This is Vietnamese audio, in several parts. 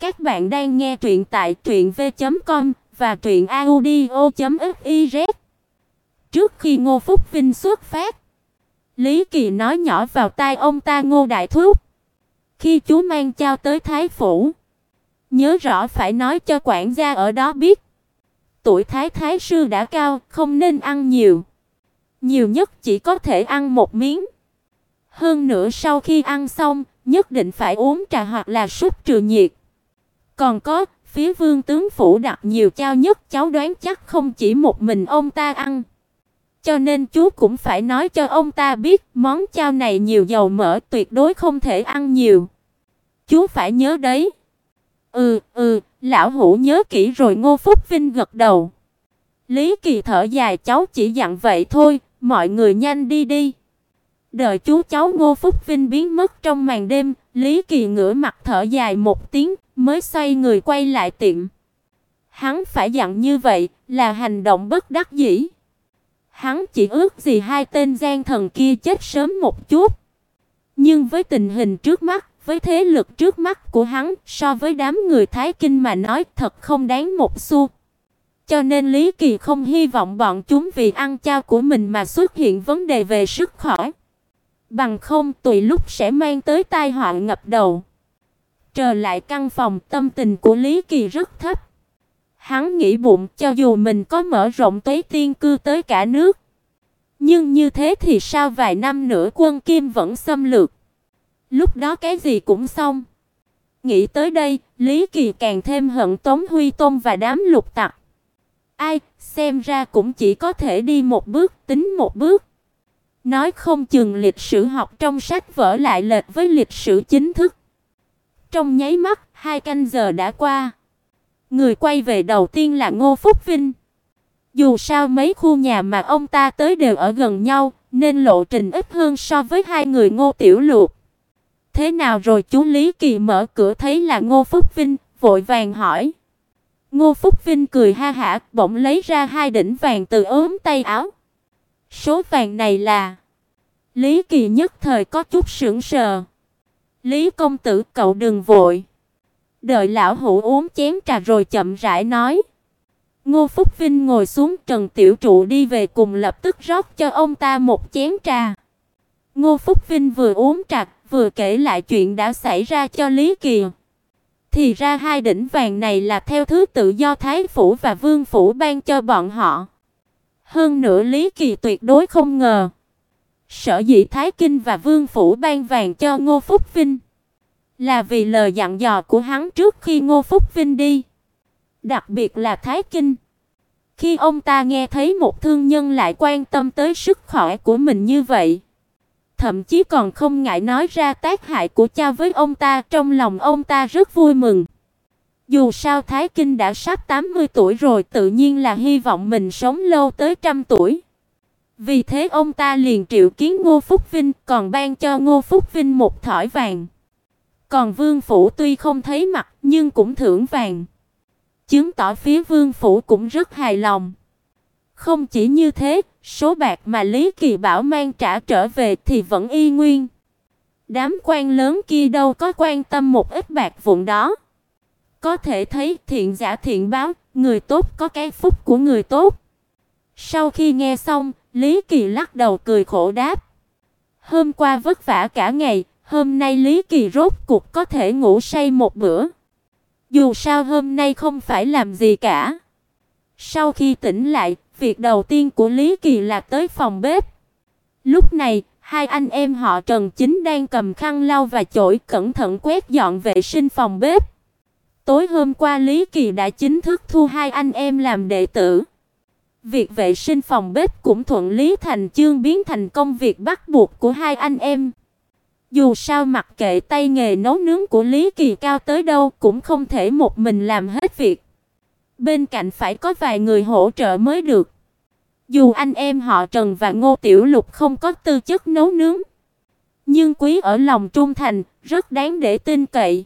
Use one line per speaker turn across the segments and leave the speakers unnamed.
Các bạn đang nghe truyện tại truyệnv.com và truyệnaudio.fiz. Trước khi Ngô Phúc Vinh xuất phát, Lý Kỳ nói nhỏ vào tai ông ta Ngô Đại Thúc. Khi chú mang trao tới Thái Phủ, nhớ rõ phải nói cho quản gia ở đó biết. Tuổi Thái Thái sư đã cao, không nên ăn nhiều. Nhiều nhất chỉ có thể ăn một miếng. Hơn nữa sau khi ăn xong, nhất định phải uống trà hoặc là súp trừ nhiệt. Còn có, phía Vương tướng phủ đặt nhiều chao nhất, cháu đoán chắc không chỉ một mình ông ta ăn. Cho nên chú cũng phải nói cho ông ta biết, món chao này nhiều dầu mỡ, tuyệt đối không thể ăn nhiều. Chú phải nhớ đấy. Ừ, ừ, lão hủ nhớ kỹ rồi Ngô Phúc Vinh gật đầu. Lý Kỳ thở dài cháu chỉ dặn vậy thôi, mọi người nhanh đi đi. Đợi chú cháu Ngô Phúc Vinh biến mất trong màn đêm, Lý Kỳ ngửa mặt thở dài một tiếng, mới xoay người quay lại tiệm. Hắn phải dặn như vậy là hành động bất đắc dĩ. Hắn chỉ ước gì hai tên gian thần kia chết sớm một chút. Nhưng với tình hình trước mắt, với thế lực trước mắt của hắn, so với đám người Thái Kinh mà nói thật không đáng một xu. Cho nên Lý Kỳ không hy vọng bọn chúng vì ăn chao của mình mà xuất hiện vấn đề về sức khỏe. Bằng không tùy lúc sẽ mang tới tai họa ngập đầu. Trở lại căn phòng, tâm tình của Lý Kỳ rất thấp. Hắn nghĩ bụng, cho dù mình có mở rộng tuế tiên cư tới cả nước, nhưng như thế thì sao vài năm nữa quân Kim vẫn xâm lược. Lúc đó cái gì cũng xong. Nghĩ tới đây, Lý Kỳ càng thêm hận Tống Huy Tôn và đám lục tặc. Ai, xem ra cũng chỉ có thể đi một bước, tính một bước. Nói không chừng lịch sử học trong sách vở lại lệch với lịch sử chính thức. Trong nháy mắt, hai canh giờ đã qua. Người quay về đầu tiên là Ngô Phúc Vinh. Dù sao mấy khu nhà mà ông ta tới đều ở gần nhau, nên lộ trình ít hơn so với hai người Ngô Tiểu Lục. Thế nào rồi chú Lý Kỳ mở cửa thấy là Ngô Phúc Vinh, vội vàng hỏi. Ngô Phúc Vinh cười ha hả, bỗng lấy ra hai đỉnh vàng từ ốm tay áo. Số vàng này là Lý Kỳ nhất thời có chút sững sờ. Lý công tử, cậu đừng vội. Đợi lão hủ uống chén trà rồi chậm rãi nói. Ngô Phúc Vinh ngồi xuống, Trần Tiểu Trụ đi về cùng lập tức rót cho ông ta một chén trà. Ngô Phúc Vinh vừa uống trà, vừa kể lại chuyện đã xảy ra cho Lý Kỳ. Thì ra hai đỉnh vàng này là theo thứ tự do Thái phủ và Vương phủ ban cho bọn họ. Hơn nữa Lý Kỳ tuyệt đối không ngờ, sở dĩ Thái Kinh và Vương phủ ban vàng cho Ngô Phúc Vinh là vì lời dặn dò của hắn trước khi Ngô Phúc Vinh đi. Đặc biệt là Thái Kinh. Khi ông ta nghe thấy một thương nhân lại quan tâm tới sức khỏe của mình như vậy, thậm chí còn không ngại nói ra tác hại của cha với ông ta, trong lòng ông ta rất vui mừng. Dù sao Thái Kinh đã sắp 80 tuổi rồi, tự nhiên là hy vọng mình sống lâu tới trăm tuổi. Vì thế ông ta liền triệu kiến Ngô Phúc Vinh, còn ban cho Ngô Phúc Vinh một thỏi vàng. Còn Vương phủ tuy không thấy mặt, nhưng cũng thưởng vàng. Chứng tỏ phía Vương phủ cũng rất hài lòng. Không chỉ như thế, số bạc mà Lý Kỳ Bảo mang trả trở về thì vẫn y nguyên. Đám quan lớn kia đâu có quan tâm một ít bạc vụn đó. Có thể thấy thiện giả thiện báo, người tốt có cái phúc của người tốt. Sau khi nghe xong, Lý Kỳ lắc đầu cười khổ đáp: "Hôm qua vất vả cả ngày, hôm nay Lý Kỳ rốt cuộc có thể ngủ say một bữa. Dù sao hôm nay không phải làm gì cả." Sau khi tỉnh lại, việc đầu tiên của Lý Kỳ là tới phòng bếp. Lúc này, hai anh em họ Trần Chính đang cầm khăn lau và chổi cẩn thận quét dọn vệ sinh phòng bếp. Tối hôm qua Lý Kỳ đã chính thức thu hai anh em làm đệ tử. Việc vệ sinh phòng bếp cũng thuận lý thành chương biến thành công việc bắt buộc của hai anh em. Dù sao mặc kệ tay nghề nấu nướng của Lý Kỳ cao tới đâu cũng không thể một mình làm hết việc. Bên cạnh phải có vài người hỗ trợ mới được. Dù anh em họ Trần và Ngô Tiểu Lục không có tư chất nấu nướng, nhưng quý ở lòng trung thành, rất đáng để tin cậy.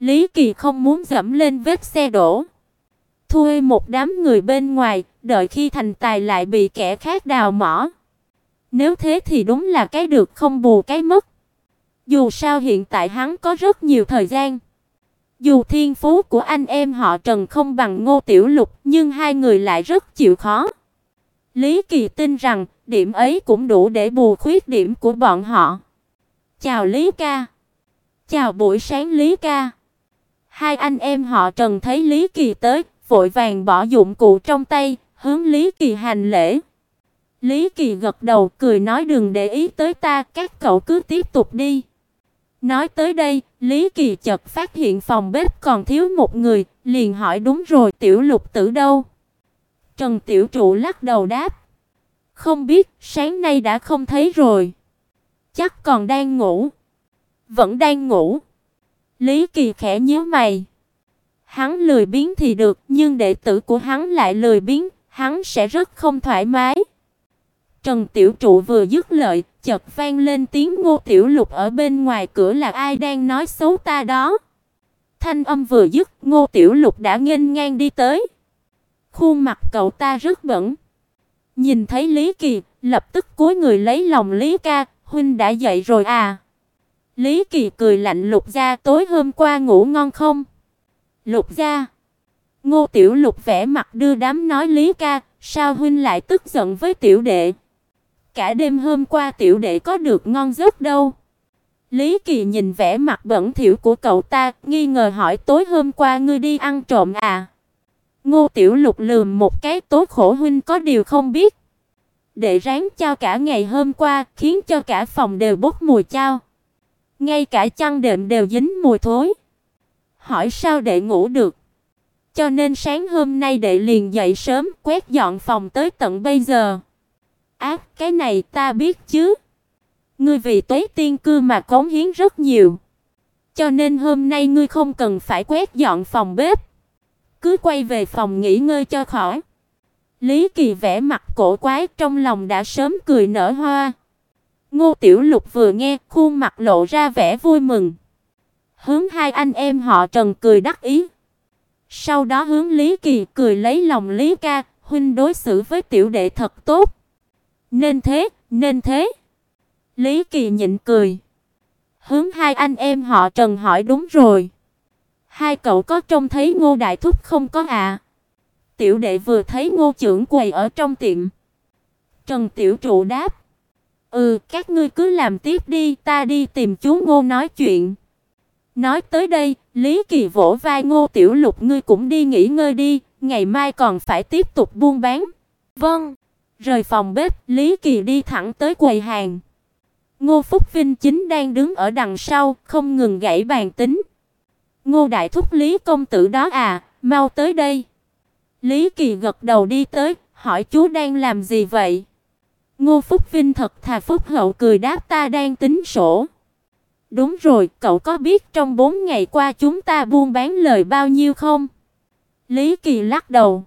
Lý Kỳ không muốn dẫm lên vết xe đổ. Thuê một đám người bên ngoài, đợi khi thành tài lại bị kẻ khác đào mỏ. Nếu thế thì đúng là cái được không bù cái mất. Dù sao hiện tại hắn có rất nhiều thời gian. Dù thiên phú của anh em họ Trần không bằng Ngô Tiểu Lục, nhưng hai người lại rất chịu khó. Lý Kỳ tin rằng điểm ấy cũng đủ để bù khuyết điểm của bọn họ. "Chào Lý ca." "Chào buổi sáng Lý ca." Hai anh em họ Trần thấy Lý Kỳ tới, vội vàng bỏ dụng cụ trong tay, hướng Lý Kỳ hành lễ. Lý Kỳ gật đầu cười nói đừng để ý tới ta, các cậu cứ tiếp tục đi. Nói tới đây, Lý Kỳ chợt phát hiện phòng bếp còn thiếu một người, liền hỏi đúng rồi, Tiểu Lục Tử đâu? Trần Tiểu Trụ lắc đầu đáp, không biết, sáng nay đã không thấy rồi. Chắc còn đang ngủ. Vẫn đang ngủ. Lý Kỳ khẽ nhíu mày. Hắn lười biếng thì được, nhưng đệ tử của hắn lại lười biếng, hắn sẽ rất không thoải mái. Trần Tiểu Trụ vừa dứt lời, chợt vang lên tiếng Ngô Tiểu Lục ở bên ngoài cửa là ai đang nói xấu ta đó. Thanh âm vừa dứt, Ngô Tiểu Lục đã nghênh ngang đi tới. Khuôn mặt cậu ta rất bẩn. Nhìn thấy Lý Kỳ, lập tức cúi người lấy lòng Lý ca, huynh đã dậy rồi à? Lý Kỳ cười lạnh Lục ra tối hôm qua ngủ ngon không? Lục gia. Ngô Tiểu Lục vẻ mặt đưa đám nói Lý ca, sao huynh lại tức giận với tiểu đệ? Cả đêm hôm qua tiểu đệ có được ngon giấc đâu. Lý Kỳ nhìn vẻ mặt bẩn thỉu của cậu ta, nghi ngờ hỏi tối hôm qua ngươi đi ăn trộm à? Ngô Tiểu Lục lườm một cái tối khổ huynh có điều không biết. Đệ ráng cho cả ngày hôm qua, khiến cho cả phòng đều bốc mùi chao. Ngay cả chăn đệm đều dính mùi thối. Hỏi sao đệ ngủ được? Cho nên sáng hôm nay đệ liền dậy sớm, quét dọn phòng tới tận bây giờ. Ác, cái này ta biết chứ. Ngươi vì Tuế Tiên cư mà cống hiến rất nhiều. Cho nên hôm nay ngươi không cần phải quét dọn phòng bếp. Cứ quay về phòng nghỉ ngơi cho khỏi. Lý Kỳ vẽ mặt cổ quái trong lòng đã sớm cười nở hoa. Ngô Tiểu Lục vừa nghe, khuôn mặt lộ ra vẻ vui mừng. Hướng hai anh em họ Trần cười đắc ý. Sau đó hướng Lý Kỳ cười lấy lòng Lý ca, huynh đối xử với tiểu đệ thật tốt. Nên thế, nên thế. Lý Kỳ nhịn cười. Hướng hai anh em họ Trần hỏi đúng rồi. Hai cậu có trông thấy Ngô Đại Thúc không có à? Tiểu đệ vừa thấy Ngô trưởng quầy ở trong tiệm. Trần Tiểu Trụ đáp. Ừ, các ngươi cứ làm tiếp đi, ta đi tìm chú Ngô nói chuyện. Nói tới đây, Lý Kỳ vỗ vai Ngô Tiểu Lục ngươi cũng đi nghỉ ngơi đi, ngày mai còn phải tiếp tục buôn bán. Vâng. Rời phòng bếp, Lý Kỳ đi thẳng tới quầy hàng. Ngô Phúc Vinh chính đang đứng ở đằng sau, không ngừng gãy bàn tính. Ngô đại thúc Lý công tử đó à, mau tới đây. Lý Kỳ gật đầu đi tới, hỏi chú đang làm gì vậy? Ngô Phúc Vinh thật thà phúc hậu cười đáp ta đang tính sổ. Đúng rồi, cậu có biết trong 4 ngày qua chúng ta buôn bán lời bao nhiêu không? Lý Kỳ lắc đầu.